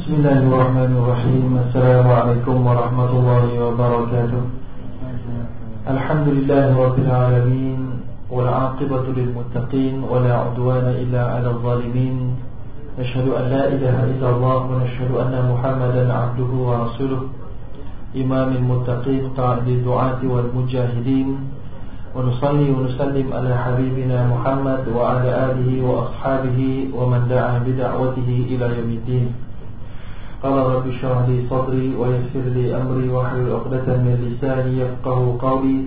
بسم الله الرحمن الرحيم. السلام عليكم ورحمة الله وبركاته. الحمد لله رب العالمين والعاقبة للمتقين ولا عدوان إلا على الظالمين. نشهد أن لا إله إلا الله ونشهد أن محمدا عبده ورسوله. إمام المتقين قائد الدعاة والمجاهدين. ونصلي ونسلم على حبيبنا محمد وعلى آله وأصحابه ومن دعا بدعوته إلى يوم الدين. قال رب اشرح لي صدري ويسر لي أمري واحلل عقدة من لساني يفقه قولي.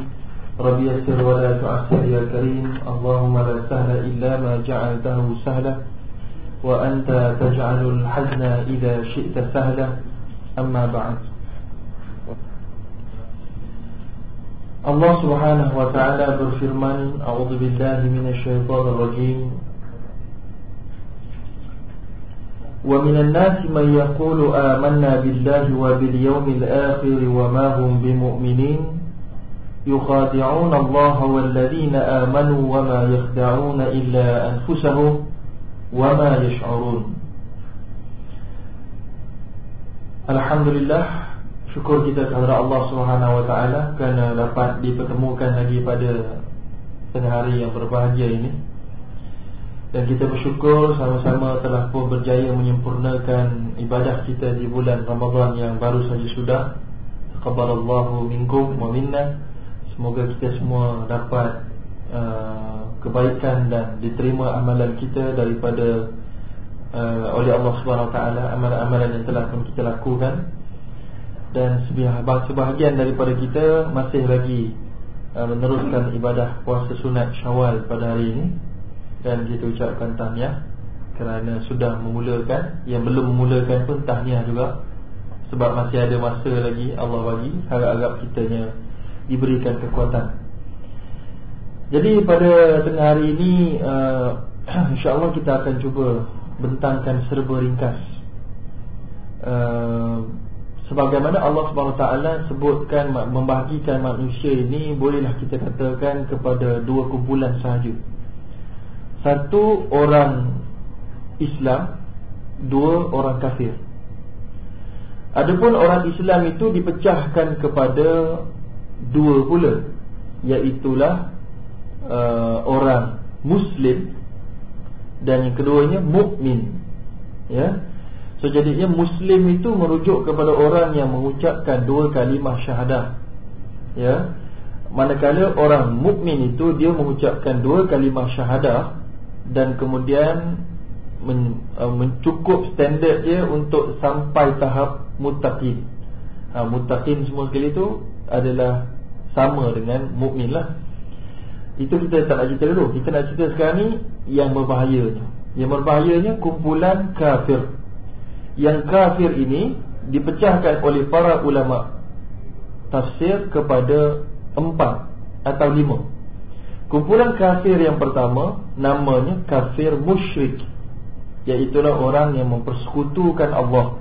رب يسر ولا تعسر يا كريم. اللهم لا سهل إلا ما جعلته سهلا. وأنت تجعل الحزن إذا شئت سهلا. أما بعد. Allah Subhanahu wa taala berfirman, "A'udzu billahi minasyaitonir rajim." Wa minan nasi man yaqulu amanna billahi wa bil yawmil akhir wa ma hum bimu'minin yukhadi'una Allah wal ladina amanu wa ma yakhda'una illa anfusahum wa ma yash'urun. Alhamdulillah Syukur kita kepada Allah Subhanahu Wa Taala kerana dapat dipertemukan lagi pada tengah hari yang berbahagia ini. Dan kita bersyukur sama-sama telah pun berjaya menyempurnakan ibadah kita di bulan Ramadan yang baru saja sudah. Taqabbalallahu minkum wa minna. Semoga kita semua dapat uh, kebaikan dan diterima amalan kita daripada uh, oleh Allah Subhanahu Taala amalan-amalan yang telah pun kita lakukan dan sebahagian daripada kita masih lagi uh, meneruskan ibadah puasa sunat syawal pada hari ini dan kita ucapkan tahniah kerana sudah memulakan. Yang belum memulakan pun tahniah juga. Sebab masih ada masa lagi Allah bagi harap-harap kitanya diberikan kekuatan. Jadi pada tengah hari ini uh, insyaAllah kita akan cuba bentangkan serba ringkas. Uh, Sebagaimana Allah SWT sebutkan Membahagikan manusia ini Bolehlah kita katakan kepada Dua kumpulan sahaja Satu orang Islam Dua orang kafir. Adapun orang Islam itu Dipecahkan kepada Dua pula Iaitulah uh, Orang Muslim Dan yang keduanya Mukmin. Ya. So jadinya Muslim itu merujuk kepada orang yang mengucapkan dua kalimah syahadah. Ya. Manakala orang mukmin itu dia mengucapkan dua kalimah syahadah Dan kemudian men, uh, mencukup standard dia untuk sampai tahap mutaqin ha, Mutaqin semua sekali itu adalah sama dengan mukmin lah. Itu kita tak nak cerita dulu. Kita nak cerita sekarang ni yang berbahayanya. Yang berbahayanya kumpulan kafir. Yang kafir ini dipecahkan oleh para ulama tafsir kepada empat atau lima. Kumpulan kafir yang pertama namanya kafir musyrik. Iaitulah orang yang mempersekutukan Allah.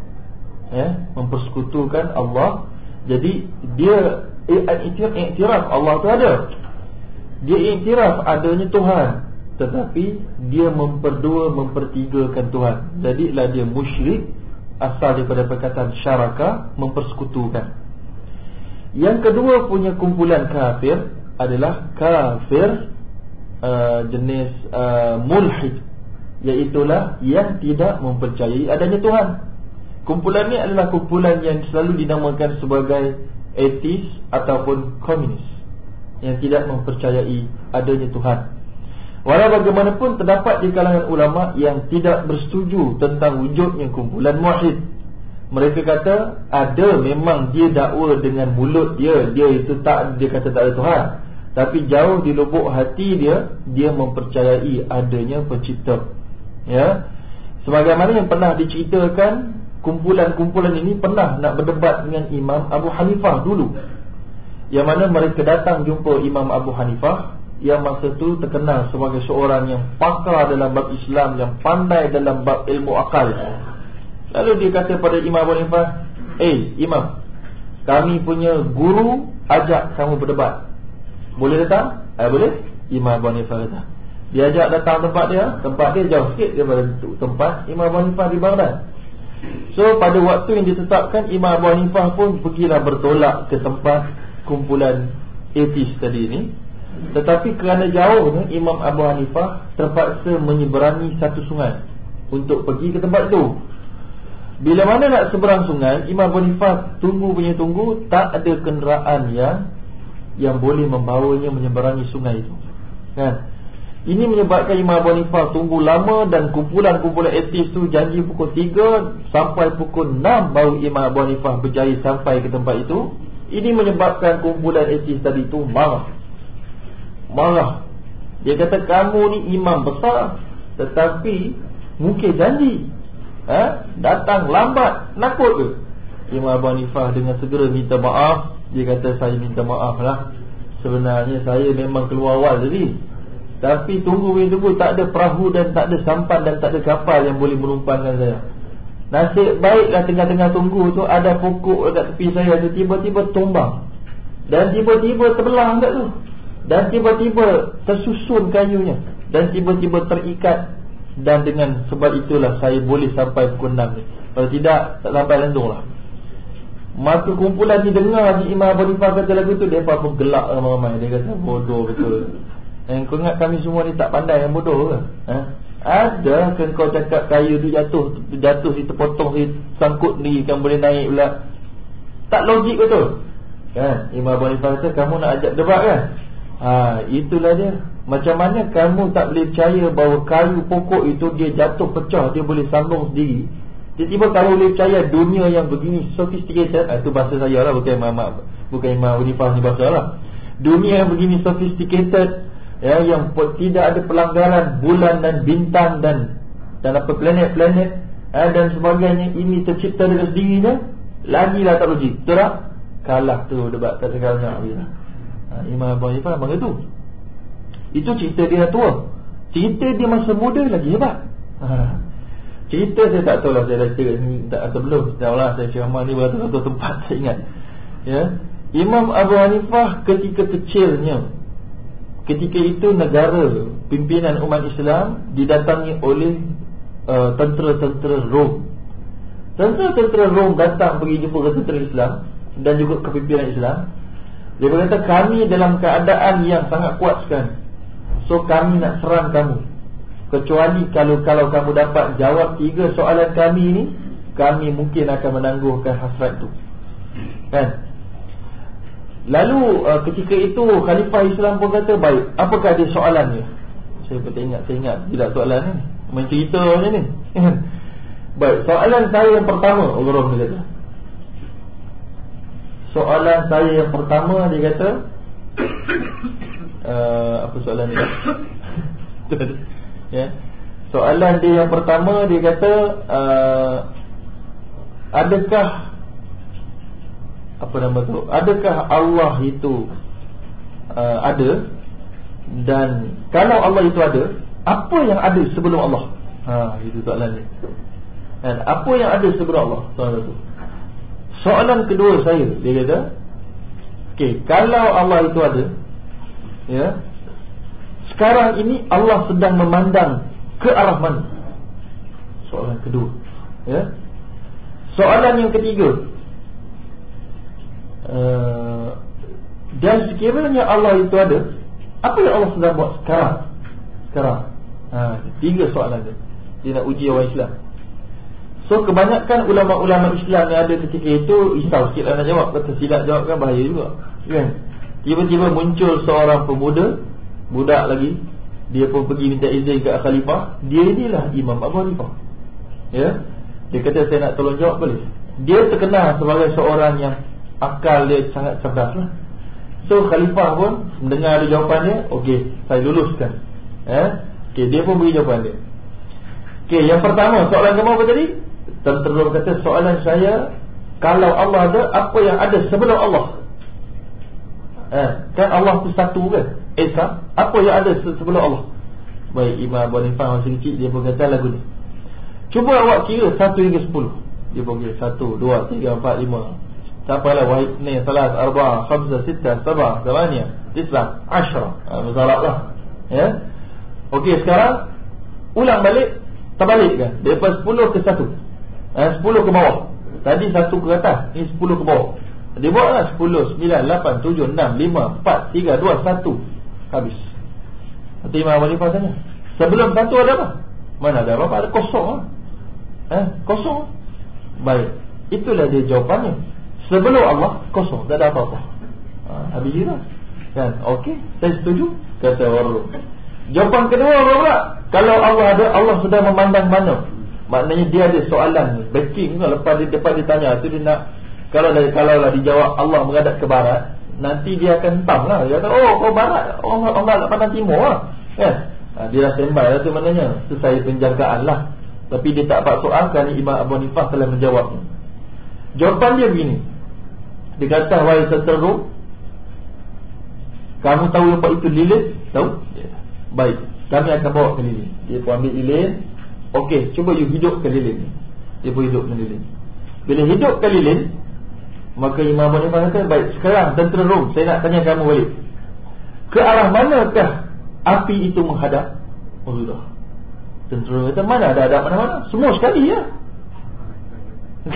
Ya, mempersekutukan Allah. Jadi dia iktiraf Allah tu ada. Dia iktiraf adanya Tuhan tetapi dia memperdua mempertigakan Tuhan. Jadilah dia musyrik asal daripada perkataan syaraka mempersekutukan. Yang kedua punya kumpulan kafir adalah kafir uh, jenis uh, mulhid iaitulah yang tidak mempercayai adanya Tuhan. Kumpulan ini adalah kumpulan yang selalu dinamakan sebagai ateis ataupun komunis yang tidak mempercayai adanya Tuhan. Walau bagaimanapun terdapat di kalangan ulama yang tidak bersetuju tentang wujudnya kumpulan muahid. Mereka kata ada memang dia dakwa dengan mulut dia, dia itu tak dia kata tak ada Tuhan. Tapi jauh di lubuk hati dia, dia mempercayai adanya pencipta. Ya. Sebagaimana yang pernah diceritakan kumpulan-kumpulan ini pernah nak berdebat dengan Imam Abu Hanifah dulu. Yang mana mereka datang jumpa Imam Abu Hanifah yang masa itu terkenal sebagai seorang yang pakar dalam bab Islam yang pandai dalam bab ilmu akal. Lalu dia kata pada Imam Abu Hanifah, "Eh, Imam, kami punya guru ajak kamu berdebat. Boleh datang?" "Eh, boleh." Imam Abu Hanifah kata. Dia ajak datang tempat dia, tempat dia jauh sikit daripada tempat Imam Abu Hanifah di Baghdad. So pada waktu yang ditetapkan Imam Abu Hanifah pun pergilah bertolak ke tempat kumpulan atheist tadi ni Tetapi kerana jauhnya Imam Abu Hanifah terpaksa menyeberangi satu sungai Untuk pergi ke tempat itu Bila mana nak seberang sungai Imam Abu Hanifah tunggu punya tunggu Tak ada kenderaan yang Yang boleh membawanya menyeberangi sungai itu Kan ini menyebabkan Imam Abu Hanifah tunggu lama dan kumpulan-kumpulan etis tu janji pukul 3 sampai pukul 6 baru Imam Abu Hanifah berjaya sampai ke tempat itu. Ini menyebabkan kumpulan etis tadi tu marah. Marah. Dia kata kamu ni imam besar tetapi mungkin janji. Ha? Datang lambat, nakut ke? Imam Abu Hanifah dengan segera minta maaf. Dia kata saya minta maaf lah. Sebenarnya saya memang keluar awal tadi. Tapi tunggu weh tunggu tak ada perahu dan tak ada sampan dan tak ada kapal yang boleh menumpangkan saya. Nasib baiklah tengah-tengah tunggu tu ada pokok dekat tepi saya tu tiba-tiba tumbang. Dan tiba-tiba terbelah dekat tu. Dan tiba-tiba tersusun kayunya dan tiba-tiba terikat dan dengan sebab itulah saya boleh sampai pukul 6 ni. Kalau tidak tak sampai langsung lah. Maka kumpulan ni dengar ni Imam Abu Nifah kata lagu tu Mereka pun gelak ramai-ramai. Dia kata bodoh betul. Eh, kau ingat kami semua ni tak pandai yang bodoh ke? Ha? Ada kan kau cakap kayu tu jatuh Jatuh si terpotong si sangkut ni Kan boleh naik pula? Tak logik betul. Kan? Imam Abu Hanifah kata kamu nak ajak debat kan? Ha, Itulah dia. Macam mana kamu tak boleh percaya Bahawa kayu pokok itu dia jatuh pecah Dia boleh sambung sendiri Tiba-tiba kamu boleh percaya dunia yang begini Sophisticated Itu ha, bahasa saya lah Bukan Imam, bukan Imam Abu Hanifah ni bahasa lah. Dunia yang begini sophisticated ya yang tidak ada pelanggaran bulan dan bintang dan dan apa planet-planet eh, dan sebagainya ini tercipta dengan sendirinya lagilah tak logik betul tak? Kalah tu debat tak segalanya ha, Imam Abu Hanifah memang itu itu cerita dia tua. Cerita dia masa muda lagi hebat. Ha. Cerita saya tak tahu lah saya dah cerita ni atau belum dah lah saya ceramah ni beratus-ratus tempat saya ingat ya Imam Abu Hanifah ketika kecilnya Ketika itu negara pimpinan umat Islam didatangi oleh uh, tentera-tentera Rom. Tentera-tentera Rom datang pergi jumpa ke tentera Islam dan juga kepimpinan Islam. Dia berkata kami dalam keadaan yang sangat kuat sekarang. So kami nak serang kamu. Kecuali kalau kalau kamu dapat jawab tiga soalan kami ini, kami mungkin akan menangguhkan hasrat itu. Kan? Lalu uh, ketika itu Khalifah Islam pun kata baik Apakah dia soalannya Saya pun ingat Saya ingat tidak soalan ni. Main cerita macam ni. Baik soalan saya yang pertama Allah dia kata. Soalan saya yang pertama Dia kata uh, Apa soalan dia ya. Soalan dia yang pertama Dia kata uh, Adakah apa nama tu? Adakah Allah itu uh, ada? Dan kalau Allah itu ada apa yang ada sebelum Allah? Ha itu soalan ni dan apa yang ada sebelum Allah? Soalan tu. Soalan kedua saya dia kata okey kalau Allah itu ada ya sekarang ini Allah sedang memandang ke arah mana? Soalan kedua. Ya? Soalan yang ketiga. Eh, dan sekiranya Allah itu ada Apa yang Allah sedang buat sekarang? Sekarang. Ha, Tiga soalan dia. Dia nak uji orang Islam. So kebanyakan ulama-ulama Islam yang ada ketika itu Isau sikit lah nak jawab. Kata silap jawab kan bahaya juga. Kan? Tiba-tiba muncul seorang pemuda Budak lagi Dia pun pergi minta izin ke Khalifah Dia inilah Imam Abu Hanifah Ya Dia kata saya nak tolong jawab boleh Dia terkenal sebagai seorang yang akal dia sangat cerdas lah. So khalifah pun mendengar ada jawapan dia, okey, saya luluskan. Eh? Okey, dia pun beri jawapan dia. Okey, yang pertama, soalan kamu apa tadi? Tentera kata soalan saya, kalau Allah ada, apa yang ada sebelum Allah? Eh, kan Allah tu satu kan? Esa, apa yang ada sebelum Allah? Baik, Imam Abu Hanifah masih kecil, dia pun kata lagu ni. Cuba awak kira 1 hingga 10. Dia pun kira 1, 2, 3, 4, 5, Sampailah wahid ni salat arba khamsa sitta sabah thamania tis'a ashra ha, Masalahlah Ya? Okey sekarang Ulang balik Terbalik kan? Daripada 10 ke 1 eh, 10 ke bawah. Tadi satu ke atas Ini 10 ke bawah. Dia buat lah 10, 9, 8, 7, 6, 5, 4, 3, 2, 1 Habis. Nanti Imam Abu Hanifah tanya Sebelum satu ada apa? Mana ada apa? Ada kosong lah. Eh, Kosong? Baik Itulah dia jawapannya. Sebelum Allah kosong Tak ada apa-apa. Ha, Habis je lah. Kan? Okey Saya setuju. Kata orang Jawapan kedua apa pula? Kalau Allah ada Allah sudah memandang mana? Maknanya dia ada soalan backing kan lepas dia depan dia tanya tu dia nak kalau kalau lah dijawab Allah menghadap ke barat nanti dia akan hentam lah. Dia kata oh kau barat. Allah Allah nak pandang timur lah. Kan? Ha, dia dah sembah lah tu maknanya. Saya penjagaan lah. Tapi dia tak dapat soal kerana Imam Abu Nifah telah menjawabnya jawapan dia begini. Dia kata wahai seteru kamu tahu apa itu lilin tahu? Baik. Kami akan bawa ke lilin dia pun ambil lilin Okey, cuba you hidup lilin ni. Dia pun hidup lilin. Bila hidup lilin, maka Imam Abu Hanifah kata, "Baik, sekarang tentera Rom, saya nak tanya kamu balik. Ke arah manakah api itu menghadap?" Oh, sudah. Tentera kata, "Mana ada ada mana-mana? Semua sekali ya."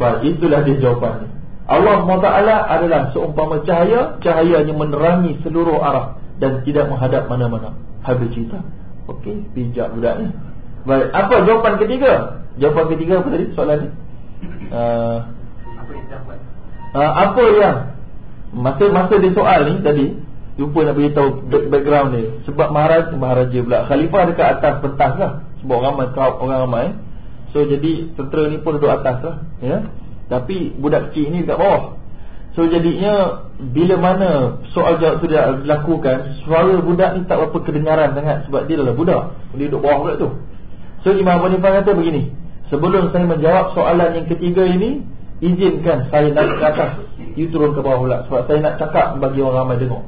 Baik, itulah dia jawapannya. Allah SWT adalah seumpama cahaya Cahayanya menerangi seluruh arah Dan tidak menghadap mana-mana Habis cerita Okey, bijak budak ni Baik, apa jawapan ketiga? Jawapan ketiga apa tadi soalan ni? Uh? Uh, apa yang masa masa dia soal ni tadi lupa nak beritahu background ni sebab maharaja maharaja pula. Khalifah dekat atas pentas lah. Sebab ramai crowd orang ramai. So jadi tentera ni pun duduk atas lah ya. Tapi budak kecil ni dekat bawah. So jadinya bila mana soal jawab tu dia dilakukan suara budak ni tak berapa kedengaran sangat sebab dia adalah budak. Dia duduk bawah pula tu. So Imam Abu Hanifah kata begini Sebelum saya menjawab soalan yang ketiga ini Izinkan saya naik ke atas You turun ke bawah pula. Sebab saya nak cakap bagi orang ramai dengar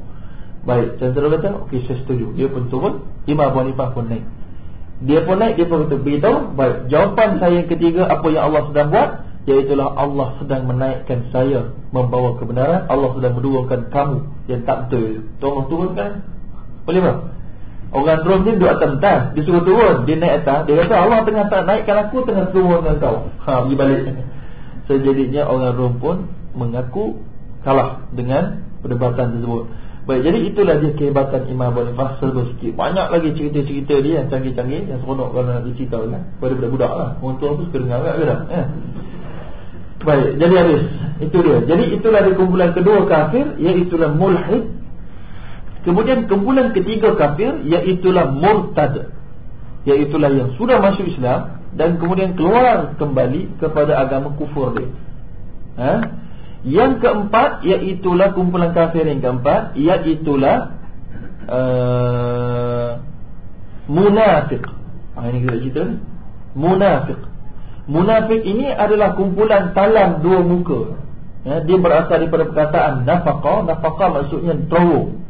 Baik, Cantara kata Okey saya setuju. Dia pun turun. Imam Abu Hanifah pun naik. Dia pun naik Dia pun kata Beritahu. Baik, jawapan saya yang ketiga Apa yang Allah sedang buat Iaitulah Allah sedang menaikkan saya Membawa kebenaran. Allah sedang menurunkan kamu Yang tak betul. Tolong turunkan. Boleh tak? Orang drone ni duduk atas pentas Dia suruh turun. Dia naik atas. Dia kata Allah tengah naikkan aku Tengah turunkan kau. Ha pergi balik Sejadinya orang drone pun Mengaku Kalah dengan Perdebatan tersebut. Baik jadi itulah dia kehebatan Imam Abu Hanifah Serba sikit Banyak lagi cerita-cerita dia Yang canggih-canggih Yang seronok kalau nak dicerita kan. Pada budak-budak lah. Orang tua pun suka dengar ke tak eh? Baik jadi habis. Itu dia. Jadi itulah dia kumpulan kedua kafir Iaitulah mulhid. Kemudian kumpulan ketiga kafir Iaitulah murtad. Iaitulah yang sudah masuk Islam Dan kemudian keluar kembali Kepada agama kufur dia. Ha? Yang keempat Iaitulah kumpulan kafir yang keempat Iaitulah uh, Munafiq. Ha, Ini kita cerita ni. Munafiq. Munafik ini adalah kumpulan talang dua muka. Ya, Dia berasal daripada perkataan nafaqah Nafaqah maksudnya terowong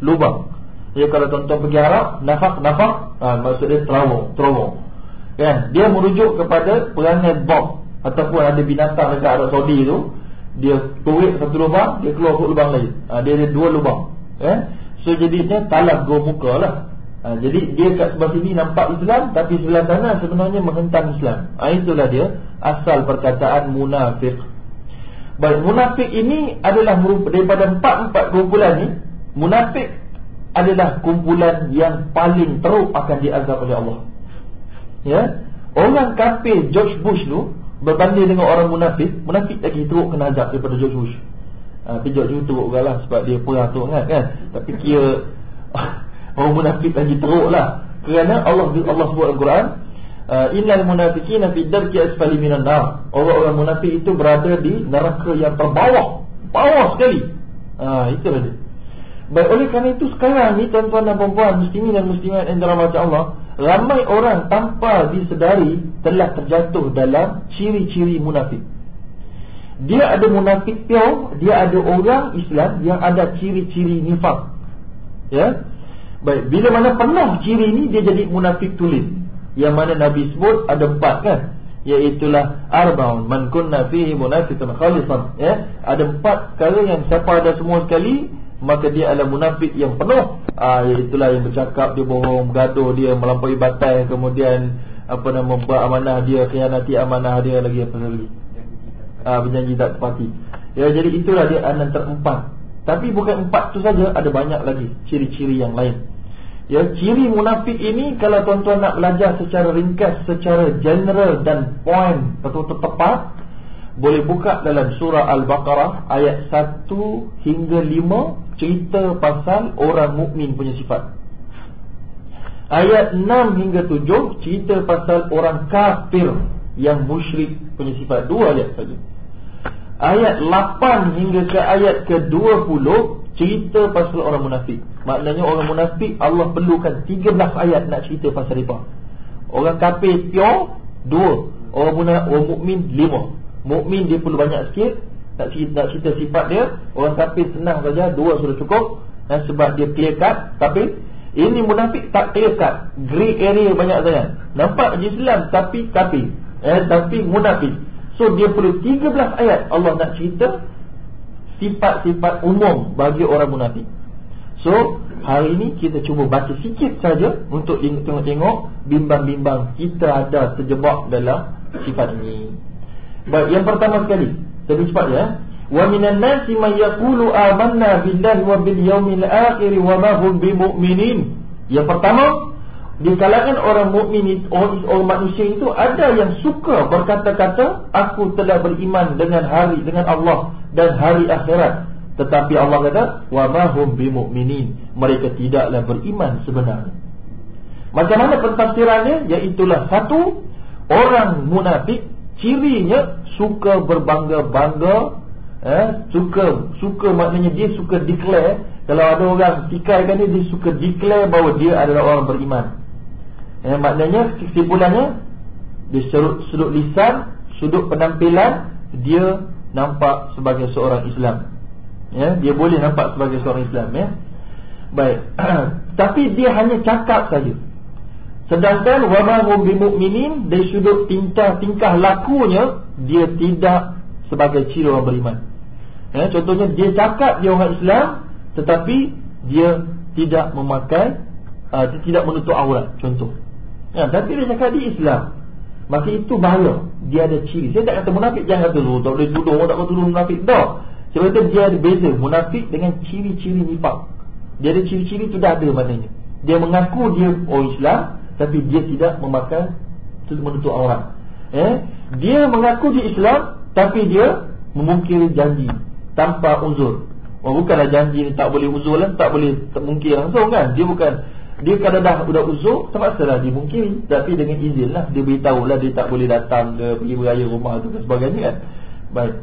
lubang. Ya kalau tuan-tuan pergi Arab, nafak nafak, ha, maksud dia terowong, terowong. Kan? Dia merujuk kepada perangai bom ataupun ada binatang dekat Arab Saudi tu, dia turik satu lubang, dia keluar ke lubang lain. Ha, dia ada dua lubang. Ya? So jadinya talak dua muka lah. Ha, jadi dia kat sebelah sini nampak Islam tapi sebelah sana sebenarnya menghentam Islam. Ha, itulah dia asal perkataan munafik. Baik, munafik ini adalah daripada empat-empat kumpulan ni Munafik adalah kumpulan yang paling teruk akan diazab oleh Allah. Ya. Orang kafir George Bush tu berbanding dengan orang munafik, munafik lagi teruk kena azab daripada George Bush. Ha, tapi George Bush teruk galah sebab dia perang tu kan, kan. Tapi kira orang munafik lagi teruk lah. Kerana Allah Allah sebut dalam Quran, uh, innal munafiqina fi darki asfali minan nar. Orang-orang munafik itu berada di neraka yang terbawah, bawah sekali. Ah, ha, itulah dia. Baik oleh kerana itu sekarang ni tuan-tuan dan puan-puan muslimin dan muslimat yang dirahmati Allah, ramai orang tanpa disedari telah terjatuh dalam ciri-ciri munafik. Dia ada munafik pure, dia ada orang Islam yang ada ciri-ciri nifak. Ya. Baik, bila mana penuh ciri ini dia jadi munafik tulis. Yang mana Nabi sebut ada empat kan? Iaitulah arbaun man kunna fihi munafiqun khalisan, ya. Ada empat perkara yang siapa ada semua sekali maka dia adalah munafik yang penuh ah itulah yang bercakap dia bohong gaduh dia melampaui batas kemudian apa nama amanah dia khianati amanah dia lagi apa lagi. Ah berjanji tak tepati ya jadi itulah dia anak terempat. Tapi bukan empat tu saja ada banyak lagi ciri-ciri yang lain. Ya ciri munafik ini kalau tuan-tuan nak belajar secara ringkas secara general dan point betul-betul tepat boleh buka dalam surah al-baqarah ayat 1 hingga 5 cerita pasal orang mukmin punya sifat Ayat 6 hingga 7 cerita pasal orang kafir yang musyrik punya sifat dua ayat saja. Ayat 8 hingga ke ayat ke-20 cerita pasal orang munafik. Maknanya orang munafik Allah perlukan 13 ayat nak cerita pasal mereka. Orang kafir pure dua, orang munafik mukmin lima. Mukmin dia perlu banyak sikit nak cerita, cerita sifat dia. Orang kafir senang saja dua sudah cukup. Dan sebab dia clear cut tapi ini munafik tak terikat Grey area banyak sangat Nampak Islam tapi tapi eh, Tapi munafik. So dia perlu 13 ayat Allah nak cerita Sifat-sifat umum bagi orang munafik. So hari ini kita cuba baca sikit saja Untuk tengok-tengok Bimbang-bimbang kita ada terjebak dalam sifat ini. Baik, yang pertama sekali Lebih cepat ya Wa minan nasi man yaqulu amanna billahi wa bil yawmil akhir wa ma hum bimumin. Yang pertama, di kalangan orang mukmin orang, orang manusia itu ada yang suka berkata-kata aku telah beriman dengan hari dengan Allah dan hari akhirat. Tetapi Allah kata wa ma hum bimumin. Mereka tidaklah beriman sebenarnya. Macam mana pentafsirannya? Iaitulah satu orang munafik cirinya suka berbangga-bangga eh, suka suka maknanya dia suka declare. Kalau ada orang tikaikan dia dia suka declare bahawa dia adalah orang beriman. Eh, maknanya kesimpulannya sudut, sudut lisan sudut penampilan dia nampak sebagai seorang Islam. Ya dia boleh nampak sebagai seorang Islam ya. Baik. Tapi dia hanya cakap saja sedangkan wa ma hum bimumin dari sudut tingkah tingkah lakunya dia tidak sebagai ciri orang beriman Ya, contohnya dia cakap dia orang Islam tetapi dia tidak memakai uh, tidak menutup aurat contoh. Ya, tapi dia cakap dia Islam. Maka itu bahaya. Dia ada ciri. Saya tak kata munafik jangan kata oh, tak boleh tuduh orang tak boleh tuduh munafik. Dah. Sebab itu dia ada beza munafik dengan ciri-ciri nifak. Dia ada ciri-ciri itu dah ada maknanya. Dia mengaku dia orang Islam tapi dia tidak memakai menutup aurat. Eh, dia mengaku dia Islam tapi dia memungkiri janji tanpa uzur. Oh bukanlah janji ni tak boleh uzur lah, tak boleh mungkin langsung kan. Dia bukan dia kalau dah sudah uzur terpaksalah dia mungkin tapi dengan izin lah dia beritahu lah dia tak boleh datang ke pergi beraya rumah tu dan sebagainya kan. Baik.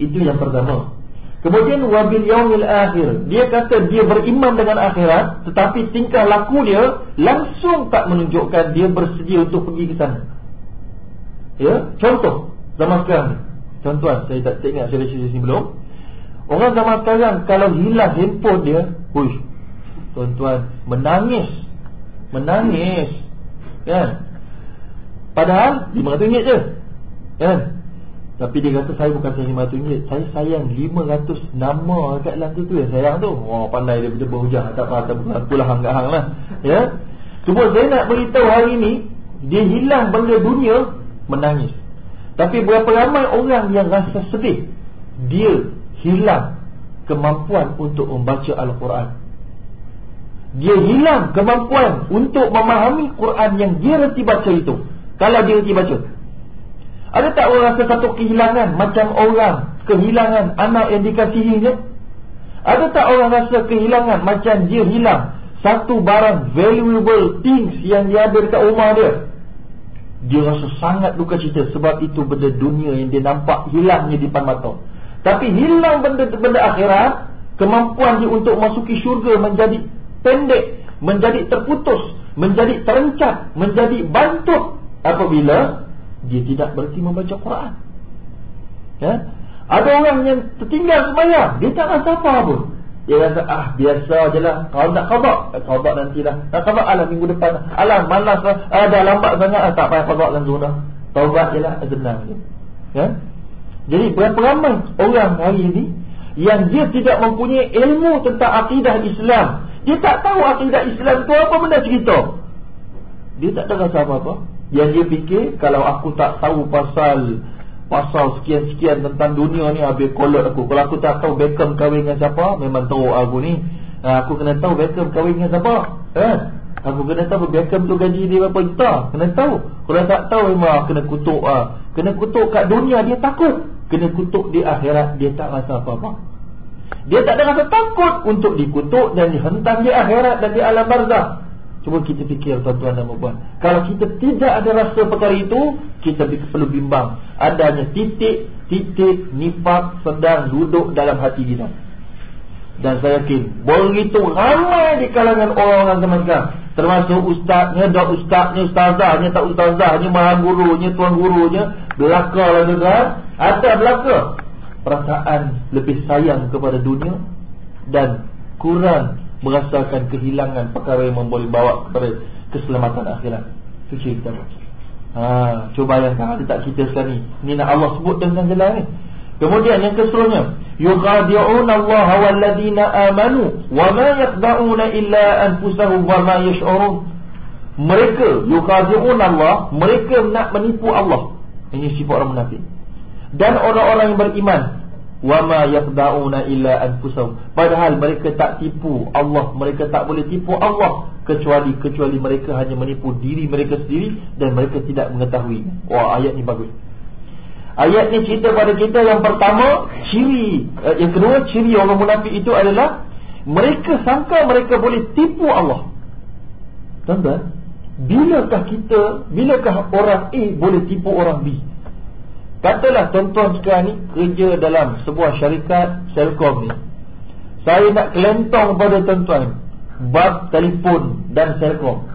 Itu yang pertama. Kemudian wabil yaumil akhir. Dia kata dia beriman dengan akhirat tetapi tingkah laku dia langsung tak menunjukkan dia bersedia untuk pergi ke sana. Ya, contoh zaman sekarang. Tuan-tuan, saya tak, ingat saya cerita sini belum. Orang zaman sekarang kalau hilang handphone dia, huish. Tuan-tuan, menangis. Menangis. Kan? Padahal RM500 je. Kan? Tapi dia kata saya bukan sayang RM500. Saya sayang 500 nama kat dalam tu yang sayang tu. Wah, pandai dia berdebar hujah. Tak apa, tak apa. Akulah hang hang lah. Ya? Cuma saya nak beritahu hari ni, dia hilang benda dunia, menangis. Tapi berapa ramai orang yang rasa sedih Dia hilang kemampuan untuk membaca Al-Quran Dia hilang kemampuan untuk memahami Quran yang dia reti baca itu Kalau dia reti baca Ada tak orang rasa satu kehilangan? Macam orang kehilangan anak yang dikasihinya Ada tak orang rasa kehilangan macam dia hilang Satu barang valuable things yang dia ada dekat rumah dia? Dia rasa sangat duka cita sebab itu benda dunia yang dia nampak hilangnya di depan mata. Tapi hilang benda-benda akhirat, kemampuan dia untuk masuki syurga menjadi pendek, menjadi terputus, menjadi terencat, menjadi bantut apabila dia tidak berhenti membaca Quran. Ya? Ada orang yang tertinggal sembahyang, dia tak rasa apa pun. Dia kata ah biasa je lah. Kalau nak khabar eh, Khabar nantilah. Nak khabar alah minggu depan. Alah malas lah. Ah, Dah lambat sangat ah, Tak payah khabar langsung dah. Taubat je lah Senang je. Ya? Jadi berapa ramai orang hari ini Yang dia tidak mempunyai ilmu Tentang akidah Islam. Dia tak tahu akidah Islam tu Apa benda cerita. Dia tak rasa apa-apa Yang dia fikir Kalau aku tak tahu pasal Pasal sekian-sekian tentang dunia ni Habis kolot aku Kalau aku tak tahu Beckham kahwin dengan siapa Memang teruk aku ni ha, Aku kena tahu Beckham kahwin dengan siapa eh? Aku kena tahu Beckham tu gaji dia berapa juta Kena tahu Kalau tak tahu memang kena kutuk ha. Kena kutuk kat dunia dia takut Kena kutuk di akhirat Dia tak rasa apa-apa dia tak ada rasa takut untuk dikutuk dan dihentam di akhirat dan di alam barzah. Cuba kita fikir tuan-tuan dan puan Kalau kita tidak ada rasa perkara itu, kita perlu bimbang. Adanya titik-titik nifak sedang duduk dalam hati kita. Dan saya yakin, begitu ramai di kalangan orang-orang zaman sekarang. Termasuk ustaznya, dak ustaznya, ustazahnya, tak ustazahnya, maha gurunya, tuan gurunya. Belaka lah juga. Ada belaka perasaan lebih sayang kepada dunia dan kurang merasakan kehilangan perkara yang boleh bawa kepada keselamatan akhirat. Itu kita. Ha, cuba bayangkan ada tak kita sekarang ni. Ni nak Allah sebut tentang jelas ni. Kemudian yang keseluruhnya, yughadi'un Allah wal ladina amanu wa ma yaqda'una illa anfusahum wa ma yash'urun. Mereka yughadi'un Allah, mereka nak menipu Allah. Ini sifat orang munafik dan orang-orang yang beriman wama yaqdauna illa anfusahum padahal mereka tak tipu Allah. Mereka tak boleh tipu Allah. Kecuali kecuali mereka hanya menipu diri mereka sendiri dan mereka tidak mengetahui. Wah ayat ni bagus. Ayat ni cerita pada kita yang pertama ciri eh, yang kedua ciri orang munafik itu adalah mereka sangka mereka boleh tipu Allah. Tuan-tuan bilakah kita bilakah orang A boleh tipu orang B Katalah tuan-tuan sekarang ni kerja dalam sebuah syarikat Selcom ni. Saya nak kelentong pada tuan-tuan bab telefon dan Selcom.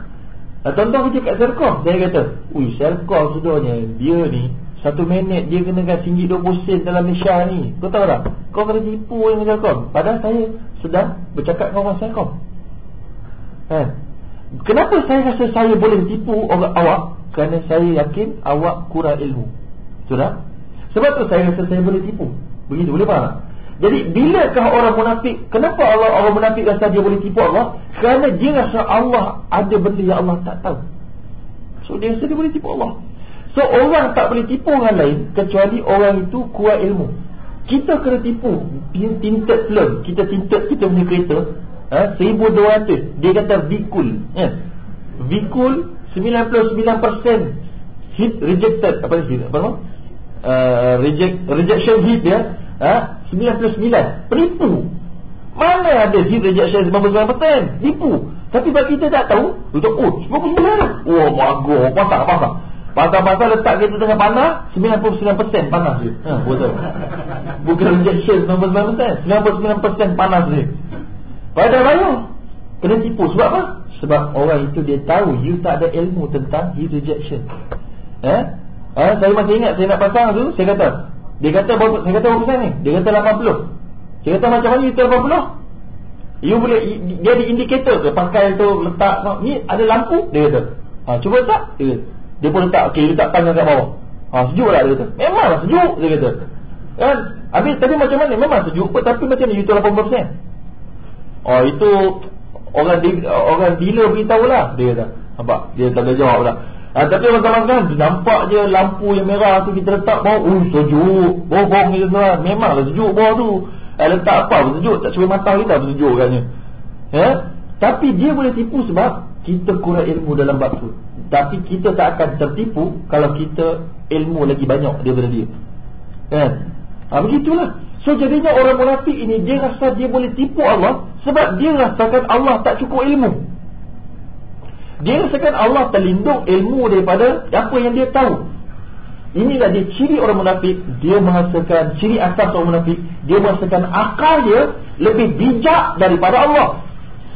Tuan-tuan kerja kat Selcom, saya kata, "Ui, Selcom sudahnya dia ni satu minit dia kena kan tinggi 20 sen dalam Malaysia ni. Kau tahu tak? Kau kena tipu dengan Selcom. Padahal saya sedang bercakap dengan orang Selcom. Kan? Kenapa saya rasa saya boleh tipu orang awak? Kerana saya yakin awak kurang ilmu. Sudah? Sebab tu saya rasa saya boleh tipu. Begitu boleh faham? Jadi bilakah orang munafik Kenapa Allah orang munafik rasa dia boleh tipu Allah Kerana dia rasa Allah Ada benda yang Allah tak tahu So dia rasa dia boleh tipu Allah So orang tak boleh tipu orang lain Kecuali orang itu kuat ilmu Kita kena tipu Tinted film Kita tinted kita punya kereta ha? 1200 Dia kata vikul ya? Vikul 99% Hit rejected Apa ni? Apa nama? Uh, reject, rejection hit dia ha? 99 Penipu. Mana ada hit rejection 99% Penipu Tapi bagi kita tak tahu Kita oh 99 Oh bagus. Pasang pasang. Pasang-pasang letak kita tengah panah 99% panas dia. Ha, Betul. Bukan rejection 99% 99% panas dia. Pada raya Kena tipu. Sebab apa? Sebab orang itu dia tahu You tak ada ilmu tentang heat rejection. Eh Eh, saya masih ingat saya nak pasang tu, saya kata, dia kata berapa, saya kata berapa ni? Dia kata 80. Saya kata macam mana itu 80? You boleh dia ada indikator ke pakai tu letak ni ada lampu dia kata. Ha cuba tak? Dia, dia pun letak okey letak tangan kat bawah. Ha sejuk tak dia kata. Memanglah sejuk dia kata. Kan? Habis tadi macam mana? Memang sejuk pun tapi macam ni itu 80%. Oh itu orang orang dealer beritahu lah dia kata. Nampak? Dia tak ada jawab lah. Ha, tapi orang kan nampak je lampu yang merah tu kita letak bawah, oh sejuk. Bohong kita tuan. Memanglah sejuk bawah tu. Eh, letak apa sejuk tak cuba mata kita sejuk katnya. Ya? Tapi dia boleh tipu sebab kita kurang ilmu dalam bab tu. Tapi kita tak akan tertipu kalau kita ilmu lagi banyak daripada dia. Kan? Ha, begitulah. So jadinya orang munafik ini dia rasa dia boleh tipu Allah sebab dia rasakan Allah tak cukup ilmu. Dia rasakan Allah terlindung ilmu daripada apa yang dia tahu. Inilah dia ciri orang munafik. Dia merasakan ciri asas orang munafik. Dia merasakan akal dia lebih bijak daripada Allah.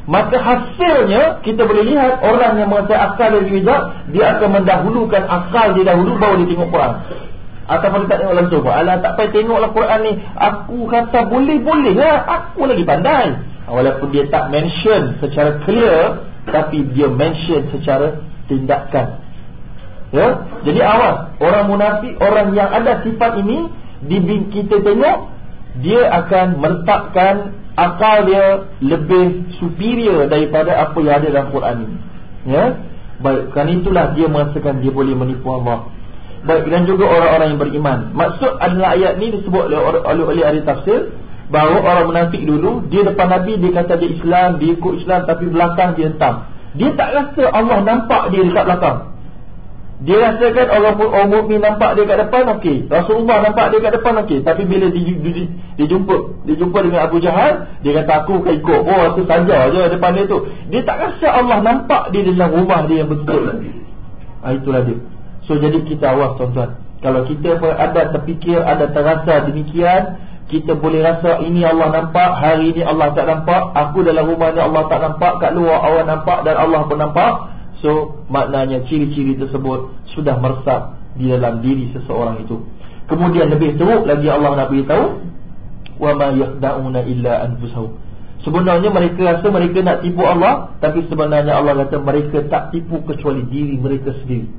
Maka hasilnya kita boleh lihat orang yang merasa akal lebih bijak. Dia akan mendahulukan akal dia dahulu baru dia tengok Quran. Ataupun dia tak tengok langsung. Alah tak payah tengoklah Quran ni. Aku kata boleh-boleh lah. Aku lagi pandai. Walaupun dia tak mention secara clear tapi dia mention secara tindakan ya jadi awas orang munafik orang yang ada sifat ini di kita tengok dia akan meletakkan akal dia lebih superior daripada apa yang ada dalam Quran ini ya Baik, kerana itulah dia merasakan dia boleh menipu Allah. Baik, dan juga orang-orang yang beriman. Maksud adalah ayat ni disebut oleh, oleh ahli tafsir bahawa orang munafik dulu dia depan Nabi dia kata dia Islam, dia ikut Islam tapi belakang dia hentam. Dia tak rasa Allah nampak dia dekat belakang. Dia rasakan orang orang mukmin nampak dia kat depan okey. Rasulullah nampak dia kat depan okey. Tapi bila dia, dia, dia jumpa dia jumpa dengan Abu Jahal, dia kata aku akan ikut. Oh, aku saja je depan dia tu. Dia tak rasa Allah nampak dia dalam rumah dia yang betul. Ah itulah dia. So jadi kita awas tuan-tuan. Kalau kita ada terfikir, ada terasa demikian, kita boleh rasa ini Allah nampak, hari ini Allah tak nampak, aku dalam rumah ni Allah tak nampak, kat luar Allah nampak dan Allah pun nampak. So maknanya ciri-ciri tersebut sudah meresap di dalam diri seseorang itu. Kemudian lebih teruk lagi Allah nak beritahu ma yakhda'una illa anfusahum. Sebenarnya mereka rasa mereka nak tipu Allah tapi sebenarnya Allah kata mereka tak tipu kecuali diri mereka sendiri.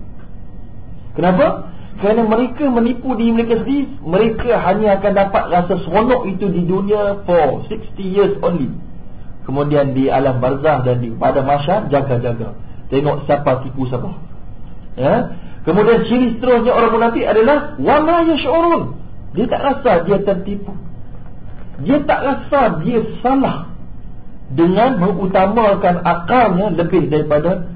Kenapa? Kerana mereka menipu diri mereka sendiri, mereka hanya akan dapat rasa seronok itu di dunia for 60 years only. Kemudian di alam barzah dan di pada masyarakat jaga-jaga. Tengok siapa tipu siapa. Ya. Kemudian ciri seterusnya orang munafik adalah wala yash'urun. Dia tak rasa dia tertipu. Dia tak rasa dia salah dengan mengutamakan akalnya lebih daripada